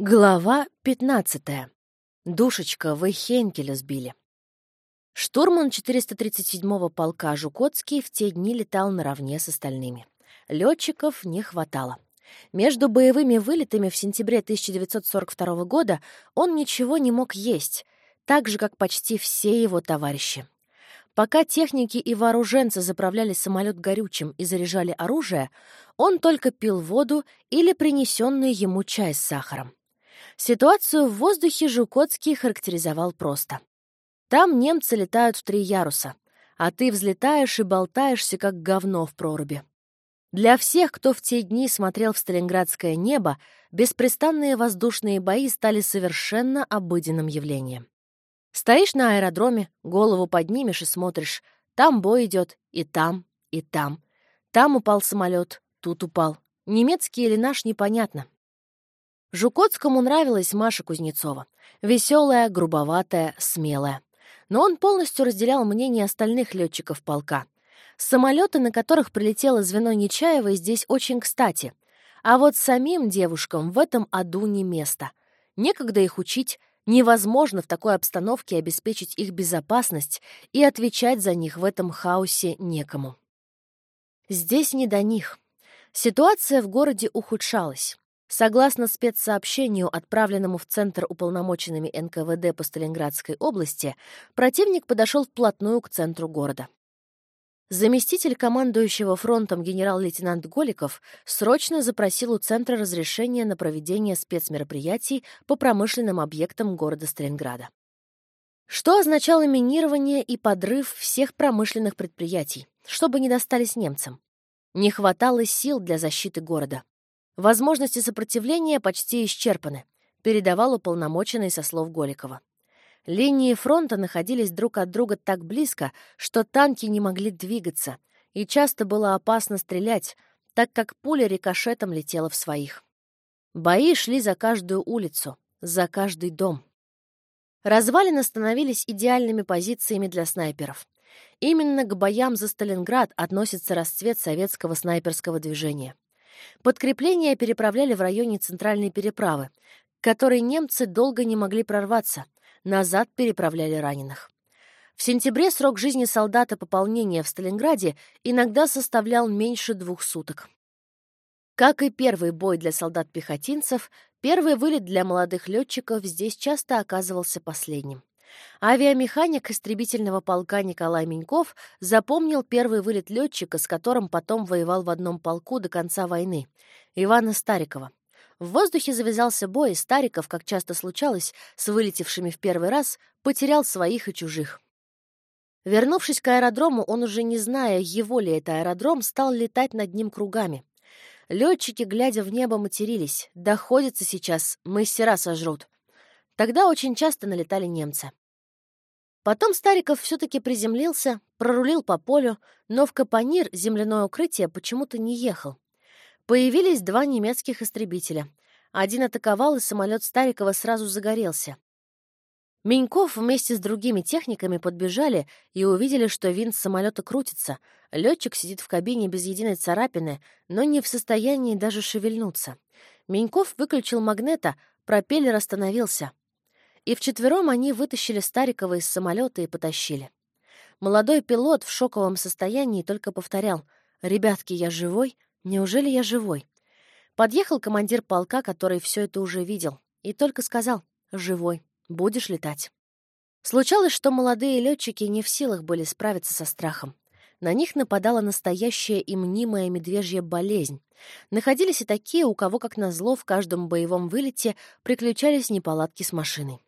Глава 15. Душечка, вы Хенкеля сбили. Штурман 437-го полка Жукотский в те дни летал наравне с остальными. Летчиков не хватало. Между боевыми вылетами в сентябре 1942 года он ничего не мог есть, так же, как почти все его товарищи. Пока техники и вооруженцы заправляли самолет горючим и заряжали оружие, он только пил воду или принесенный ему чай с сахаром. Ситуацию в воздухе Жукотский характеризовал просто. Там немцы летают в три яруса, а ты взлетаешь и болтаешься, как говно в проруби. Для всех, кто в те дни смотрел в сталинградское небо, беспрестанные воздушные бои стали совершенно обыденным явлением. Стоишь на аэродроме, голову поднимешь и смотришь. Там бой идет, и там, и там. Там упал самолет, тут упал. Немецкий или наш, непонятно. Жукотскому нравилась Маша Кузнецова. Веселая, грубоватая, смелая. Но он полностью разделял мнение остальных летчиков полка. Самолеты, на которых прилетело звено Нечаевой, здесь очень кстати. А вот самим девушкам в этом аду не место. Некогда их учить, невозможно в такой обстановке обеспечить их безопасность и отвечать за них в этом хаосе некому. Здесь не до них. Ситуация в городе ухудшалась. Согласно спецсообщению, отправленному в Центр уполномоченными НКВД по Сталинградской области, противник подошел вплотную к центру города. Заместитель командующего фронтом генерал-лейтенант Голиков срочно запросил у Центра разрешения на проведение спецмероприятий по промышленным объектам города Сталинграда. Что означало минирование и подрыв всех промышленных предприятий, чтобы не достались немцам? Не хватало сил для защиты города. Возможности сопротивления почти исчерпаны, передавал уполномоченный со слов Голикова. Линии фронта находились друг от друга так близко, что танки не могли двигаться, и часто было опасно стрелять, так как пуля рикошетом летела в своих. Бои шли за каждую улицу, за каждый дом. Развалины становились идеальными позициями для снайперов. Именно к боям за Сталинград относится расцвет советского снайперского движения. Подкрепления переправляли в районе центральной переправы, к которой немцы долго не могли прорваться, назад переправляли раненых. В сентябре срок жизни солдата пополнения в Сталинграде иногда составлял меньше двух суток. Как и первый бой для солдат-пехотинцев, первый вылет для молодых летчиков здесь часто оказывался последним. Авиамеханик истребительного полка Николай Меньков запомнил первый вылет летчика, с которым потом воевал в одном полку до конца войны, Ивана Старикова. В воздухе завязался бой, и Стариков, как часто случалось, с вылетевшими в первый раз, потерял своих и чужих. Вернувшись к аэродрому, он уже не зная, его ли это аэродром, стал летать над ним кругами. Летчики, глядя в небо, матерились. «Доходится сейчас, мастера сожрут». Тогда очень часто налетали немцы. Потом Стариков все-таки приземлился, прорулил по полю, но в Капонир земляное укрытие почему-то не ехал. Появились два немецких истребителя. Один атаковал, и самолет Старикова сразу загорелся. Меньков вместе с другими техниками подбежали и увидели, что винт самолета крутится. Летчик сидит в кабине без единой царапины, но не в состоянии даже шевельнуться. Меньков выключил магнета, пропеллер остановился и вчетвером они вытащили Старикова из самолета и потащили. Молодой пилот в шоковом состоянии только повторял «Ребятки, я живой? Неужели я живой?» Подъехал командир полка, который все это уже видел, и только сказал «Живой, будешь летать». Случалось, что молодые летчики не в силах были справиться со страхом. На них нападала настоящая и мнимая медвежья болезнь. Находились и такие, у кого, как назло, в каждом боевом вылете приключались неполадки с машиной.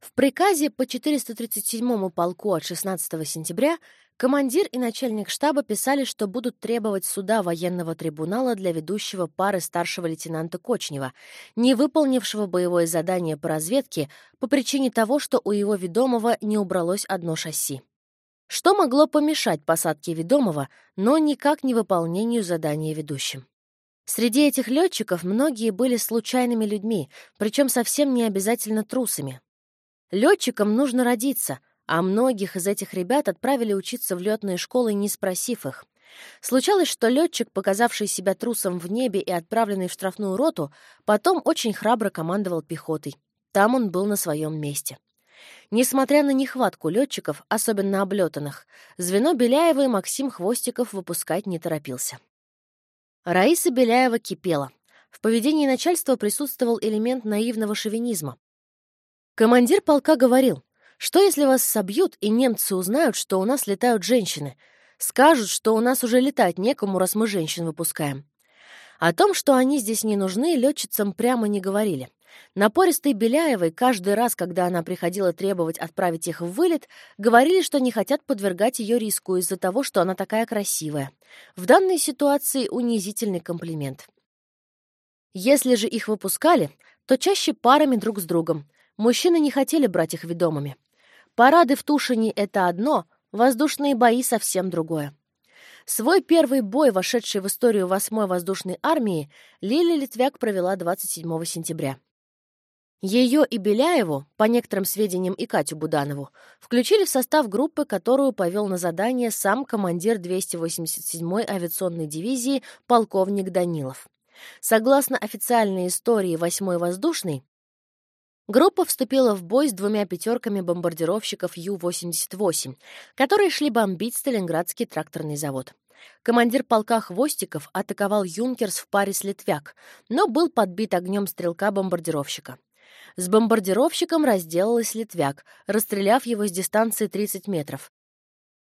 В приказе по 437-му полку от 16 сентября командир и начальник штаба писали, что будут требовать суда военного трибунала для ведущего пары старшего лейтенанта Кочнева, не выполнившего боевое задание по разведке по причине того, что у его ведомого не убралось одно шасси. Что могло помешать посадке ведомого, но никак не выполнению задания ведущим? Среди этих летчиков многие были случайными людьми, причем совсем не обязательно трусами. Летчикам нужно родиться, а многих из этих ребят отправили учиться в летные школы, не спросив их. Случалось, что летчик, показавший себя трусом в небе и отправленный в штрафную роту, потом очень храбро командовал пехотой. Там он был на своем месте. Несмотря на нехватку летчиков, особенно облетанных, звено Беляева и Максим Хвостиков выпускать не торопился. Раиса Беляева кипела. В поведении начальства присутствовал элемент наивного шовинизма. Командир полка говорил, что если вас собьют, и немцы узнают, что у нас летают женщины, скажут, что у нас уже летать некому, раз мы женщин выпускаем. О том, что они здесь не нужны, летчицам прямо не говорили. Напористой Беляевой каждый раз, когда она приходила требовать отправить их в вылет, говорили, что не хотят подвергать ее риску из-за того, что она такая красивая. В данной ситуации унизительный комплимент. Если же их выпускали, то чаще парами друг с другом. Мужчины не хотели брать их ведомыми. Парады в Тушине — это одно, воздушные бои — совсем другое. Свой первый бой, вошедший в историю 8-й воздушной армии, Лилия Литвяк провела 27 сентября. Ее и Беляеву, по некоторым сведениям и Катю Буданову, включили в состав группы, которую повел на задание сам командир 287-й авиационной дивизии полковник Данилов. Согласно официальной истории 8-й воздушной, группа вступила в бой с двумя пятерками бомбардировщиков Ю-88, которые шли бомбить Сталинградский тракторный завод. Командир полка Хвостиков атаковал «Юнкерс» в паре с «Литвяк», но был подбит огнем стрелка-бомбардировщика. С бомбардировщиком разделалась Литвяк, расстреляв его с дистанции 30 метров.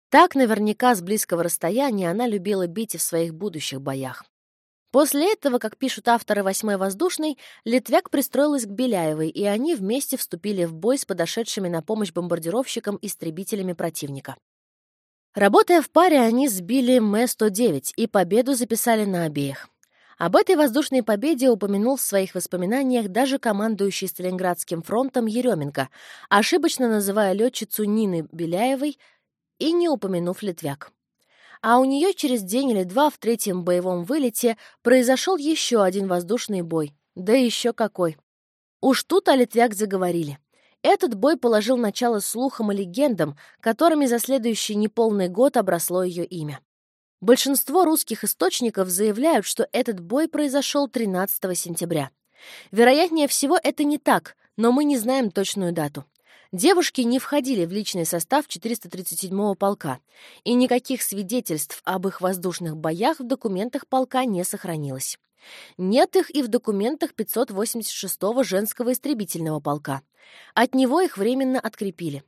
Так наверняка с близкого расстояния она любила бить и в своих будущих боях. После этого, как пишут авторы «Восьмой воздушной», Литвяк пристроилась к Беляевой, и они вместе вступили в бой с подошедшими на помощь бомбардировщикам-истребителями противника. Работая в паре, они сбили М-109 и победу записали на обеих. Об этой воздушной победе упомянул в своих воспоминаниях даже командующий Сталинградским фронтом Еременко, ошибочно называя летчицу Нины Беляевой и не упомянув Литвяк. А у нее через день или два в третьем боевом вылете произошел еще один воздушный бой. Да еще какой. Уж тут о Литвяк заговорили. Этот бой положил начало слухам и легендам, которыми за следующий неполный год обросло ее имя. Большинство русских источников заявляют, что этот бой произошел 13 сентября. Вероятнее всего, это не так, но мы не знаем точную дату. Девушки не входили в личный состав 437-го полка, и никаких свидетельств об их воздушных боях в документах полка не сохранилось. Нет их и в документах 586-го женского истребительного полка. От него их временно открепили.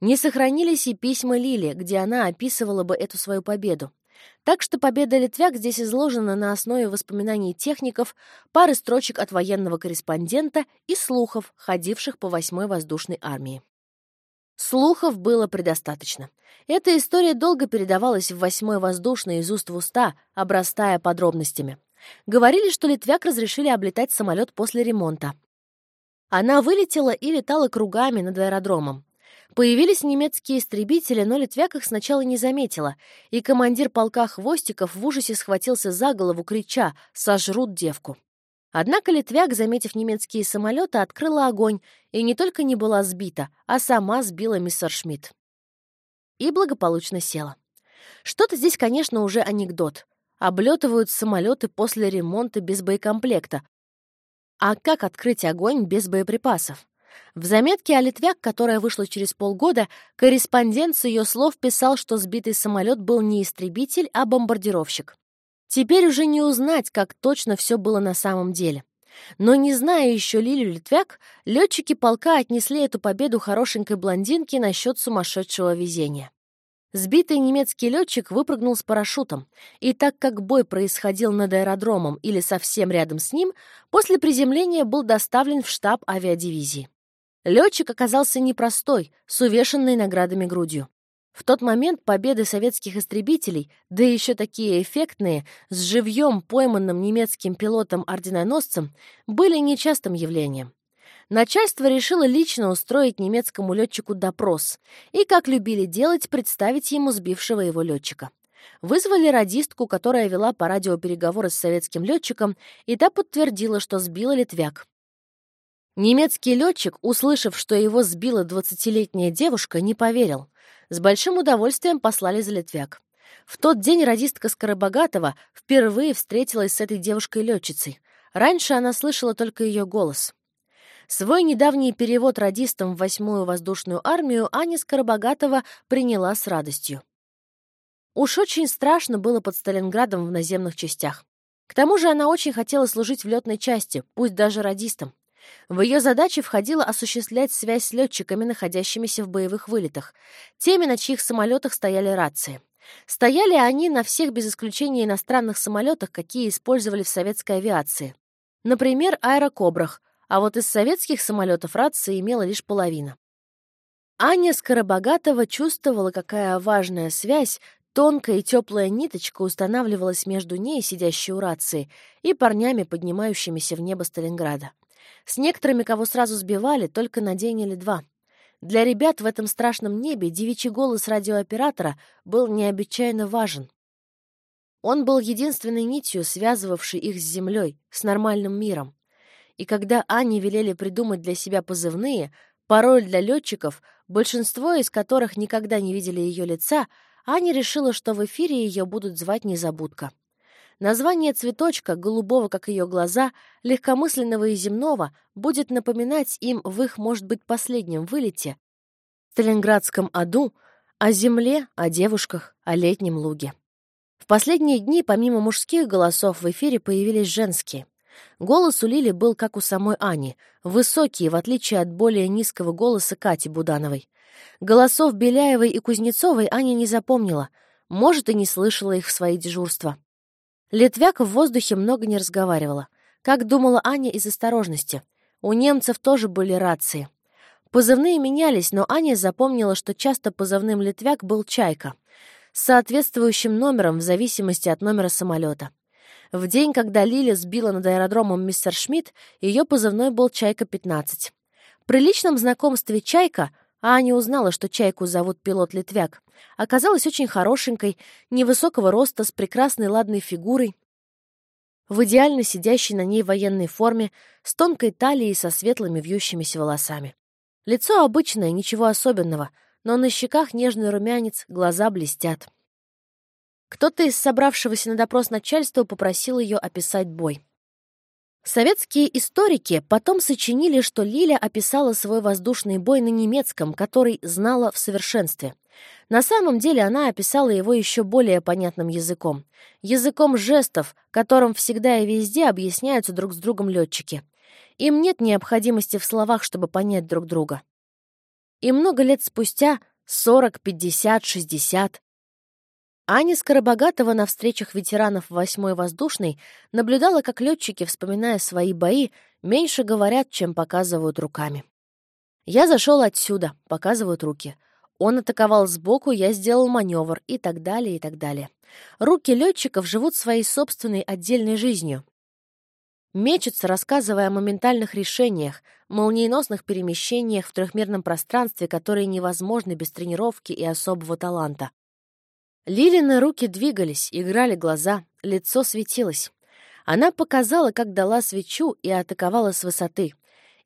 Не сохранились и письма Лили, где она описывала бы эту свою победу. Так что победа Литвяк здесь изложена на основе воспоминаний техников, пары строчек от военного корреспондента и слухов, ходивших по 8-й воздушной армии. Слухов было предостаточно. Эта история долго передавалась в 8-й воздушной из уст в уста, обрастая подробностями. Говорили, что Литвяк разрешили облетать самолет после ремонта. Она вылетела и летала кругами над аэродромом. Появились немецкие истребители, но Литвяк их сначала не заметила, и командир полка Хвостиков в ужасе схватился за голову, крича «Сожрут девку!». Однако Литвяк, заметив немецкие самолеты, открыла огонь и не только не была сбита, а сама сбила миссер Шмидт. И благополучно села. Что-то здесь, конечно, уже анекдот. Облетывают самолеты после ремонта без боекомплекта. А как открыть огонь без боеприпасов? В заметке о Литвяк, которая вышла через полгода, корреспондент с ее слов писал, что сбитый самолет был не истребитель, а бомбардировщик. Теперь уже не узнать, как точно все было на самом деле. Но не зная еще Лилю Литвяк, летчики полка отнесли эту победу хорошенькой блондинке насчет сумасшедшего везения. Сбитый немецкий летчик выпрыгнул с парашютом, и так как бой происходил над аэродромом или совсем рядом с ним, после приземления был доставлен в штаб авиадивизии. Летчик оказался непростой, с увешанной наградами грудью. В тот момент победы советских истребителей, да еще такие эффектные, с живьем пойманным немецким пилотом-орденоносцем, были нечастым явлением. Начальство решило лично устроить немецкому летчику допрос и, как любили делать, представить ему сбившего его летчика. Вызвали радистку, которая вела по радио переговоры с советским летчиком, и та подтвердила, что сбила Литвяк. Немецкий летчик, услышав, что его сбила двадцатилетняя девушка, не поверил. С большим удовольствием послали за Литвяк. В тот день радистка Скоробогатова впервые встретилась с этой девушкой-летчицей. Раньше она слышала только ее голос. Свой недавний перевод радистам в восьмую воздушную армию Аня Скоробогатова приняла с радостью. Уж очень страшно было под Сталинградом в наземных частях. К тому же она очень хотела служить в летной части, пусть даже радистом. В ее задачи входило осуществлять связь с летчиками, находящимися в боевых вылетах, теми, на чьих самолетах стояли рации. Стояли они на всех без исключения иностранных самолетах, какие использовали в советской авиации. Например, аэрокобрах, а вот из советских самолетов рации имела лишь половина. Аня Скоробогатова чувствовала, какая важная связь, тонкая и теплая ниточка устанавливалась между ней, сидящей у рации, и парнями, поднимающимися в небо Сталинграда. С некоторыми, кого сразу сбивали, только на день или два. Для ребят в этом страшном небе девичий голос радиооператора был необычайно важен. Он был единственной нитью, связывавшей их с землей, с нормальным миром. И когда Ане велели придумать для себя позывные, пароль для летчиков, большинство из которых никогда не видели ее лица, Аня решила, что в эфире ее будут звать Незабудка. Название цветочка, голубого, как ее глаза, легкомысленного и земного, будет напоминать им в их, может быть, последнем вылете, в Сталинградском аду, о земле, о девушках, о летнем луге. В последние дни, помимо мужских голосов, в эфире появились женские. Голос у Лили был, как у самой Ани, высокий, в отличие от более низкого голоса Кати Будановой. Голосов Беляевой и Кузнецовой Аня не запомнила, может, и не слышала их в свои дежурства. Литвяк в воздухе много не разговаривала. Как думала Аня из осторожности. У немцев тоже были рации. Позывные менялись, но Аня запомнила, что часто позывным Литвяк был «Чайка» с соответствующим номером в зависимости от номера самолета. В день, когда Лиля сбила над аэродромом мистер Шмидт, ее позывной был «Чайка-15». При личном знакомстве «Чайка» Аня узнала, что Чайку зовут пилот Литвяк. Оказалась очень хорошенькой, невысокого роста, с прекрасной ладной фигурой, в идеально сидящей на ней военной форме, с тонкой талией и со светлыми вьющимися волосами. Лицо обычное, ничего особенного, но на щеках нежный румянец, глаза блестят. Кто-то из собравшегося на допрос начальства попросил ее описать бой. Советские историки потом сочинили, что Лиля описала свой воздушный бой на немецком, который знала в совершенстве. На самом деле она описала его еще более понятным языком. Языком жестов, которым всегда и везде объясняются друг с другом летчики. Им нет необходимости в словах, чтобы понять друг друга. И много лет спустя, 40, 50, 60, Аня Скоробогатова на встречах ветеранов 8-й воздушной наблюдала, как летчики, вспоминая свои бои, меньше говорят, чем показывают руками. «Я зашел отсюда», — показывают руки. Он атаковал сбоку, я сделал маневр и так далее, и так далее. Руки летчиков живут своей собственной отдельной жизнью. Мечутся, рассказывая о моментальных решениях, молниеносных перемещениях в трехмерном пространстве, которые невозможны без тренировки и особого таланта. Лилины руки двигались, играли глаза, лицо светилось. Она показала, как дала свечу и атаковала с высоты.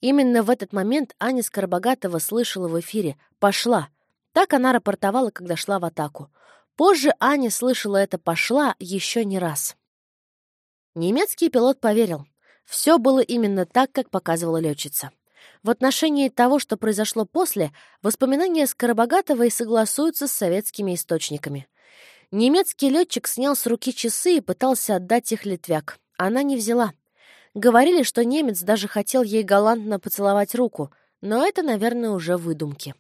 Именно в этот момент Аня Скоробогатова слышала в эфире «Пошла». Так она рапортовала, когда шла в атаку. Позже Аня слышала это «пошла» еще не раз. Немецкий пилот поверил. Все было именно так, как показывала летчица. В отношении того, что произошло после, воспоминания Скоробогатовой согласуются с советскими источниками. Немецкий летчик снял с руки часы и пытался отдать их Литвяк. Она не взяла. Говорили, что немец даже хотел ей галантно поцеловать руку, но это, наверное, уже выдумки.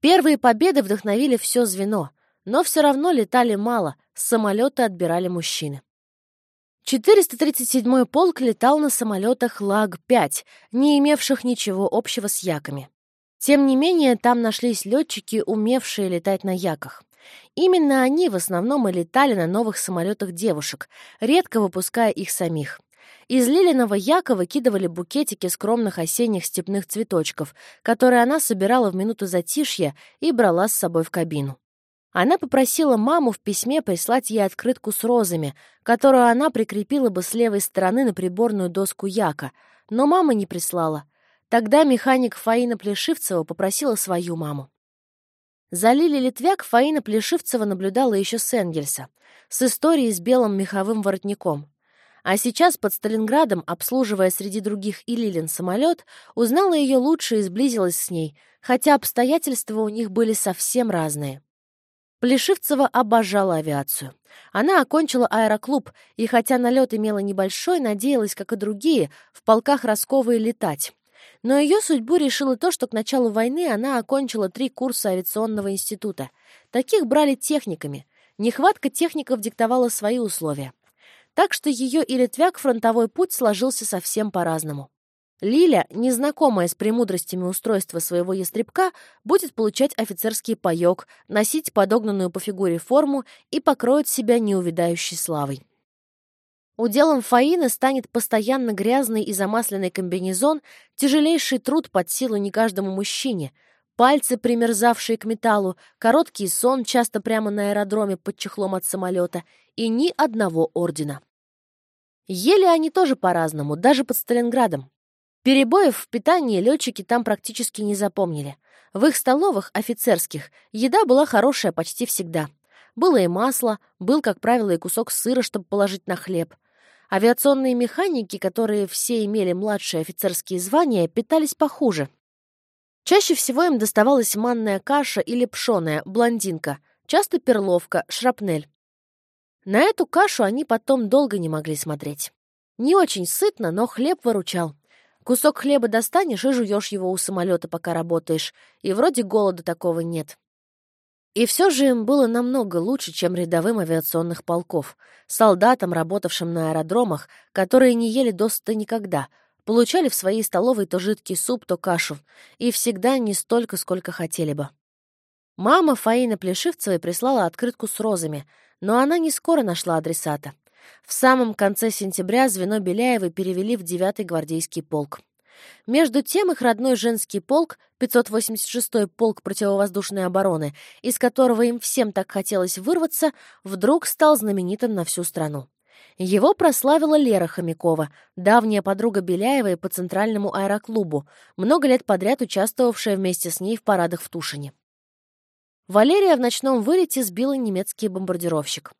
Первые победы вдохновили все звено, но все равно летали мало, самолеты отбирали мужчины. 437-й полк летал на самолетах ЛАГ-5, не имевших ничего общего с яками. Тем не менее, там нашлись летчики, умевшие летать на яках. Именно они в основном и летали на новых самолетах девушек, редко выпуская их самих. Из Лилиного яка выкидывали букетики скромных осенних степных цветочков, которые она собирала в минуту затишья и брала с собой в кабину. Она попросила маму в письме прислать ей открытку с розами, которую она прикрепила бы с левой стороны на приборную доску яка, но мама не прислала. Тогда механик Фаина Плешивцева попросила свою маму. За Лили Литвяк Фаина Плешивцева наблюдала еще с Энгельса, с историей с белым меховым воротником. А сейчас под Сталинградом, обслуживая среди других и Лилин самолет, узнала ее лучше и сблизилась с ней, хотя обстоятельства у них были совсем разные. Плешивцева обожала авиацию. Она окончила аэроклуб, и хотя налет имела небольшой, надеялась, как и другие, в полках Росковой летать. Но ее судьбу решило то, что к началу войны она окончила три курса авиационного института. Таких брали техниками. Нехватка техников диктовала свои условия. Так что ее и Литвяк фронтовой путь сложился совсем по-разному. Лиля, незнакомая с премудростями устройства своего ястребка, будет получать офицерский паёк, носить подогнанную по фигуре форму и покроет себя неувидающей славой. Уделом Фаины станет постоянно грязный и замасленный комбинезон, тяжелейший труд под силу не каждому мужчине, пальцы, примерзавшие к металлу, короткий сон, часто прямо на аэродроме под чехлом от самолета, и ни одного ордена. Ели они тоже по-разному, даже под Сталинградом. Перебоев в питании летчики там практически не запомнили. В их столовых, офицерских, еда была хорошая почти всегда. Было и масло, был, как правило, и кусок сыра, чтобы положить на хлеб. Авиационные механики, которые все имели младшие офицерские звания, питались похуже. Чаще всего им доставалась манная каша или пшеная, блондинка, часто перловка, шрапнель. На эту кашу они потом долго не могли смотреть. Не очень сытно, но хлеб выручал. Кусок хлеба достанешь и жуешь его у самолета, пока работаешь, и вроде голода такого нет. И все же им было намного лучше, чем рядовым авиационных полков, солдатам, работавшим на аэродромах, которые не ели досыта никогда, получали в своей столовой то жидкий суп, то кашу, и всегда не столько, сколько хотели бы. Мама Фаина Плешивцевой прислала открытку с розами, но она не скоро нашла адресата. В самом конце сентября звено Беляевой перевели в 9-й гвардейский полк. Между тем их родной женский полк, 586-й полк противовоздушной обороны, из которого им всем так хотелось вырваться, вдруг стал знаменитым на всю страну. Его прославила Лера Хомякова, давняя подруга Беляевой по Центральному аэроклубу, много лет подряд участвовавшая вместе с ней в парадах в Тушине. Валерия в ночном вылете сбила немецкий бомбардировщик.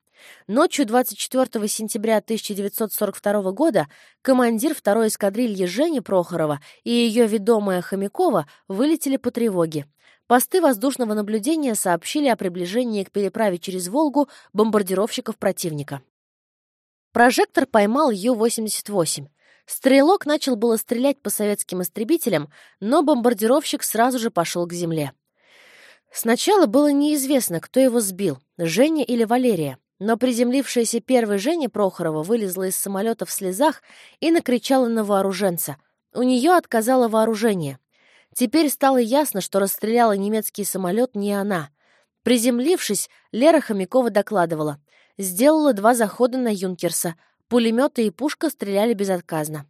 Ночью 24 сентября 1942 года командир второй эскадрильи Жени Прохорова и ее ведомая Хомякова вылетели по тревоге. Посты воздушного наблюдения сообщили о приближении к переправе через Волгу бомбардировщиков противника. Прожектор поймал Ю-88. Стрелок начал было стрелять по советским истребителям, но бомбардировщик сразу же пошел к земле. Сначала было неизвестно, кто его сбил, Женя или Валерия. Но приземлившаяся первой Женя Прохорова вылезла из самолета в слезах и накричала на вооруженца. У нее отказало вооружение. Теперь стало ясно, что расстреляла немецкий самолет не она. Приземлившись, Лера Хомякова докладывала. Сделала два захода на Юнкерса. Пулеметы и пушка стреляли безотказно.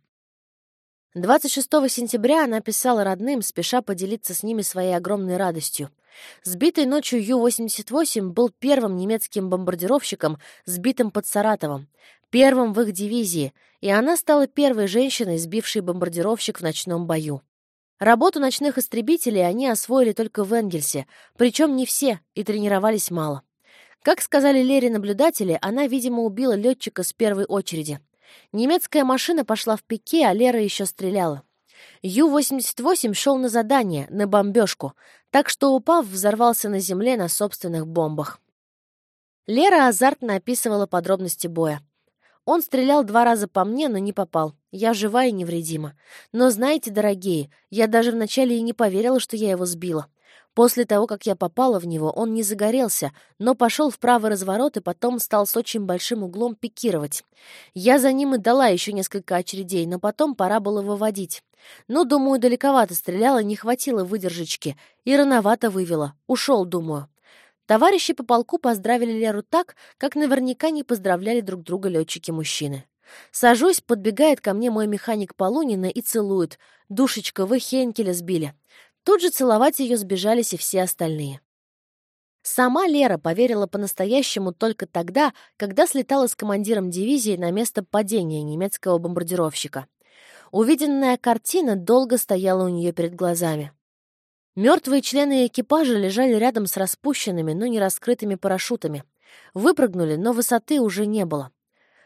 26 сентября она писала родным, спеша поделиться с ними своей огромной радостью. Сбитый ночью Ю-88 был первым немецким бомбардировщиком, сбитым под Саратовом, первым в их дивизии, и она стала первой женщиной, сбившей бомбардировщик в ночном бою. Работу ночных истребителей они освоили только в Энгельсе, причем не все, и тренировались мало. Как сказали Лере наблюдатели, она, видимо, убила летчика с первой очереди. Немецкая машина пошла в пике, а Лера еще стреляла. Ю-88 шел на задание, на бомбежку, так что, упав, взорвался на земле на собственных бомбах. Лера азартно описывала подробности боя. Он стрелял два раза по мне, но не попал. Я жива и невредима. Но знаете, дорогие, я даже вначале и не поверила, что я его сбила. После того, как я попала в него, он не загорелся, но пошел в правый разворот и потом стал с очень большим углом пикировать. Я за ним и дала еще несколько очередей, но потом пора было выводить. Ну, думаю, далековато стреляла, не хватило выдержечки. И рановато вывела. Ушел, думаю. Товарищи по полку поздравили Леру так, как наверняка не поздравляли друг друга летчики-мужчины. Сажусь, подбегает ко мне мой механик Полунина и целует. «Душечка, вы Хенкеля сбили». Тут же целовать ее сбежались и все остальные. Сама Лера поверила по-настоящему только тогда, когда слетала с командиром дивизии на место падения немецкого бомбардировщика. Увиденная картина долго стояла у нее перед глазами. Мертвые члены экипажа лежали рядом с распущенными, но не раскрытыми парашютами. Выпрыгнули, но высоты уже не было.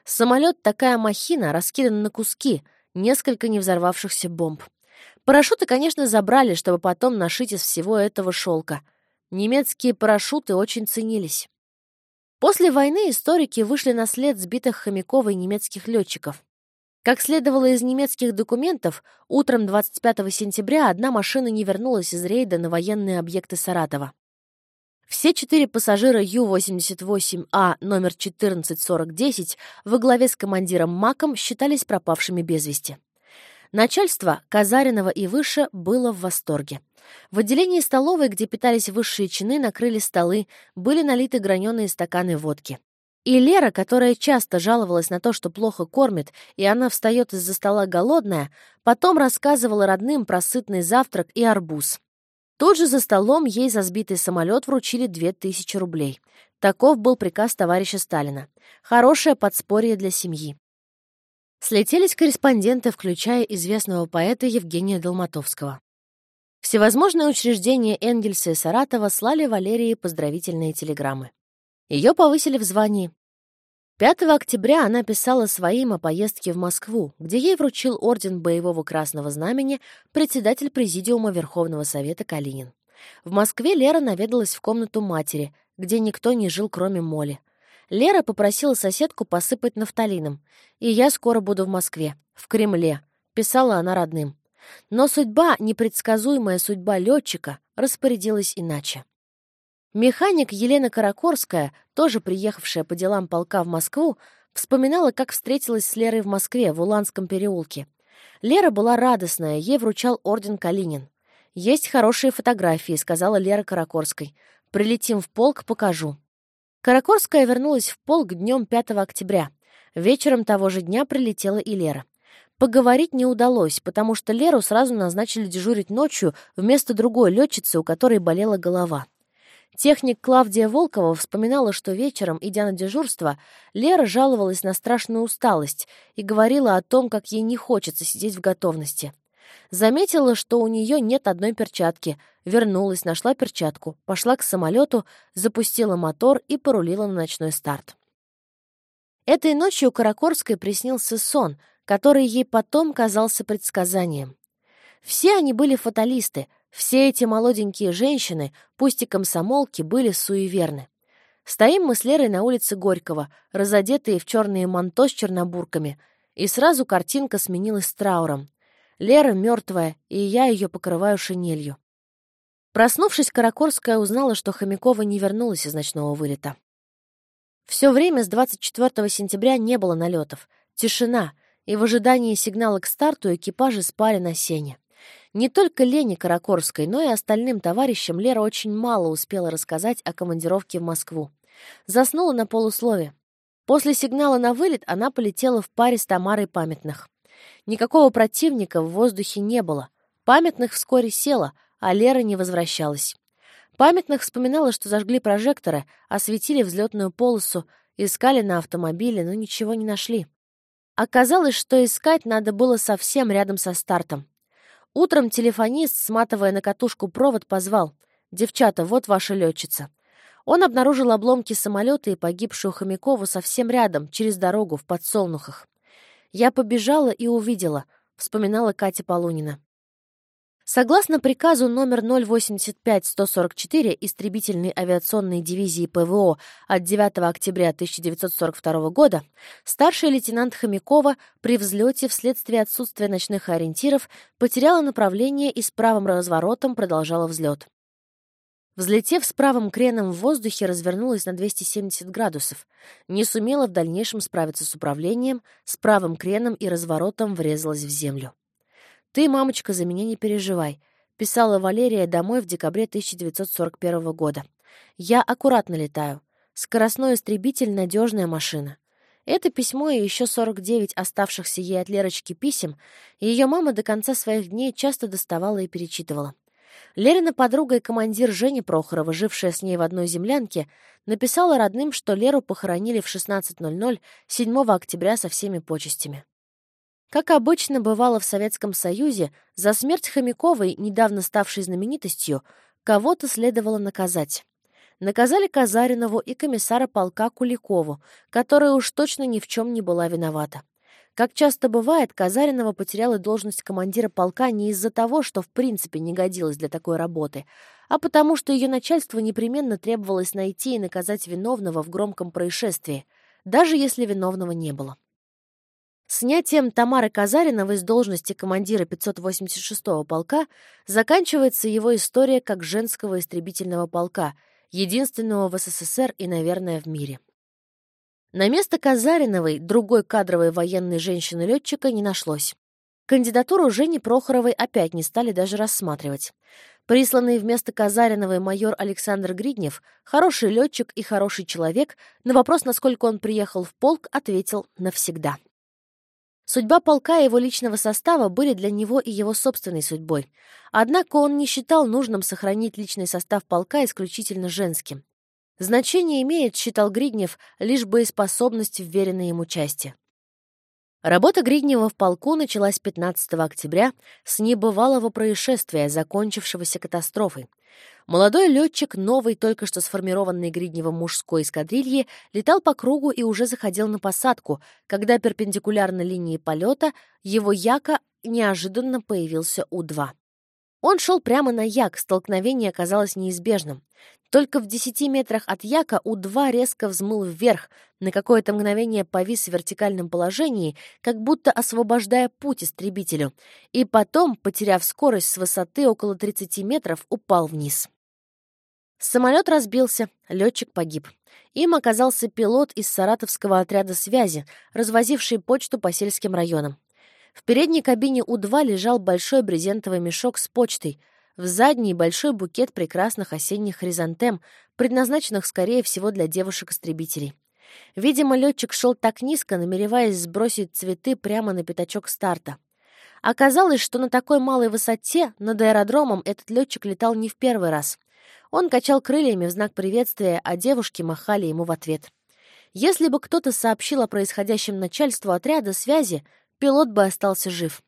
Самолет такая махина, раскидан на куски, несколько не взорвавшихся бомб. Парашюты, конечно, забрали, чтобы потом нашить из всего этого шелка. Немецкие парашюты очень ценились. После войны историки вышли на след сбитых Хомякова и немецких летчиков. Как следовало из немецких документов, утром 25 сентября одна машина не вернулась из рейда на военные объекты Саратова. Все четыре пассажира Ю-88А номер 144010 во главе с командиром Маком считались пропавшими без вести. Начальство Казаринова и выше было в восторге. В отделении столовой, где питались высшие чины, накрыли столы, были налиты граненые стаканы водки. И Лера, которая часто жаловалась на то, что плохо кормит, и она встает из-за стола голодная, потом рассказывала родным про сытный завтрак и арбуз. Тут же за столом ей за сбитый самолет вручили две тысячи рублей. Таков был приказ товарища Сталина. Хорошее подспорье для семьи. Слетелись корреспонденты, включая известного поэта Евгения Долматовского. Всевозможные учреждения Энгельса и Саратова слали Валерии поздравительные телеграммы. Ее повысили в звании. 5 октября она писала своим о поездке в Москву, где ей вручил орден Боевого Красного Знамени председатель Президиума Верховного Совета Калинин. В Москве Лера наведалась в комнату матери, где никто не жил, кроме Моли. Лера попросила соседку посыпать нафталином. «И я скоро буду в Москве, в Кремле», — писала она родным. Но судьба, непредсказуемая судьба летчика, распорядилась иначе. Механик Елена Каракорская, тоже приехавшая по делам полка в Москву, вспоминала, как встретилась с Лерой в Москве, в Уланском переулке. Лера была радостная, ей вручал орден Калинин. «Есть хорошие фотографии», — сказала Лера Каракорской. «Прилетим в полк, покажу». Каракорская вернулась в полк днем 5 октября. Вечером того же дня прилетела и Лера. Поговорить не удалось, потому что Леру сразу назначили дежурить ночью вместо другой летчицы, у которой болела голова. Техник Клавдия Волкова вспоминала, что вечером, идя на дежурство, Лера жаловалась на страшную усталость и говорила о том, как ей не хочется сидеть в готовности. Заметила, что у нее нет одной перчатки, вернулась, нашла перчатку, пошла к самолету, запустила мотор и порулила на ночной старт. Этой ночью Каракорской приснился сон, который ей потом казался предсказанием. Все они были фаталисты, все эти молоденькие женщины, пусть и комсомолки, были суеверны. Стоим мы с Лерой на улице Горького, разодетые в черные манто с чернобурками, и сразу картинка сменилась трауром. Лера мертвая, и я ее покрываю шинелью. Проснувшись, Каракорская узнала, что Хомякова не вернулась из ночного вылета. Все время с 24 сентября не было налетов. Тишина, и в ожидании сигнала к старту экипажи спали на сене. Не только Лене Каракорской, но и остальным товарищам Лера очень мало успела рассказать о командировке в Москву. Заснула на полуслове. После сигнала на вылет она полетела в паре с Тамарой Памятных. Никакого противника в воздухе не было. Памятных вскоре села, а Лера не возвращалась. Памятных вспоминала, что зажгли прожекторы, осветили взлетную полосу, искали на автомобиле, но ничего не нашли. Оказалось, что искать надо было совсем рядом со стартом. Утром телефонист, сматывая на катушку провод, позвал. «Девчата, вот ваша летчица». Он обнаружил обломки самолета и погибшую Хомякову совсем рядом, через дорогу, в подсолнухах. «Я побежала и увидела», — вспоминала Катя Полунина. Согласно приказу номер 085-144 истребительной авиационной дивизии ПВО от 9 октября 1942 года, старший лейтенант Хомякова при взлете вследствие отсутствия ночных ориентиров потеряла направление и с правым разворотом продолжала взлет. Взлетев с правым креном в воздухе, развернулась на 270 градусов. Не сумела в дальнейшем справиться с управлением, с правым креном и разворотом врезалась в землю. «Ты, мамочка, за меня не переживай», — писала Валерия домой в декабре 1941 года. «Я аккуратно летаю. Скоростной истребитель — надежная машина». Это письмо и еще 49 оставшихся ей от Лерочки писем ее мама до конца своих дней часто доставала и перечитывала. Лерина подруга и командир Женя Прохорова, жившая с ней в одной землянке, написала родным, что Леру похоронили в 16.00 7 октября со всеми почестями. Как обычно бывало в Советском Союзе, за смерть Хомяковой, недавно ставшей знаменитостью, кого-то следовало наказать. Наказали Казаринову и комиссара полка Куликову, которая уж точно ни в чем не была виновата. Как часто бывает, Казаринова потеряла должность командира полка не из-за того, что в принципе не годилась для такой работы, а потому что ее начальству непременно требовалось найти и наказать виновного в громком происшествии, даже если виновного не было. Снятием Тамары Казариновой с должности командира 586-го полка заканчивается его история как женского истребительного полка, единственного в СССР и, наверное, в мире. На место Казариновой другой кадровой военной женщины-летчика не нашлось. Кандидатуру Жени Прохоровой опять не стали даже рассматривать. Присланный вместо Казариновой майор Александр Гриднев, хороший летчик и хороший человек, на вопрос, насколько он приехал в полк, ответил «навсегда». Судьба полка и его личного состава были для него и его собственной судьбой. Однако он не считал нужным сохранить личный состав полка исключительно женским. Значение имеет, считал Гриднев, лишь боеспособность вверенной ему части. Работа Гриднева в полку началась 15 октября с небывалого происшествия, закончившегося катастрофой. Молодой летчик новой, только что сформированной Гридневым мужской эскадрильи, летал по кругу и уже заходил на посадку, когда перпендикулярно линии полета его яка неожиданно появился У-2. Он шел прямо на як, столкновение оказалось неизбежным. Только в десяти метрах от яка У-2 резко взмыл вверх, на какое-то мгновение повис в вертикальном положении, как будто освобождая путь истребителю, и потом, потеряв скорость с высоты около 30 метров, упал вниз. Самолет разбился, летчик погиб. Им оказался пилот из саратовского отряда связи, развозивший почту по сельским районам. В передней кабине У-2 лежал большой брезентовый мешок с почтой — в задний большой букет прекрасных осенних хризантем, предназначенных, скорее всего, для девушек-истребителей. Видимо, летчик шел так низко, намереваясь сбросить цветы прямо на пятачок старта. Оказалось, что на такой малой высоте над аэродромом этот летчик летал не в первый раз. Он качал крыльями в знак приветствия, а девушки махали ему в ответ. Если бы кто-то сообщил о происходящем начальству отряда связи, пилот бы остался жив.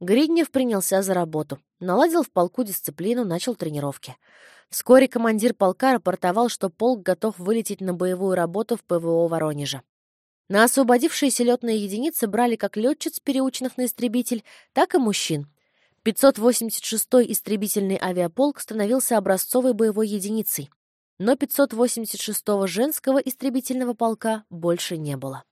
Гриднев принялся за работу. Наладил в полку дисциплину, начал тренировки. Вскоре командир полка рапортовал, что полк готов вылететь на боевую работу в ПВО Воронежа. На освободившиеся летные единицы брали как летчиц, переученных на истребитель, так и мужчин. 586-й истребительный авиаполк становился образцовой боевой единицей, но 586-го женского истребительного полка больше не было.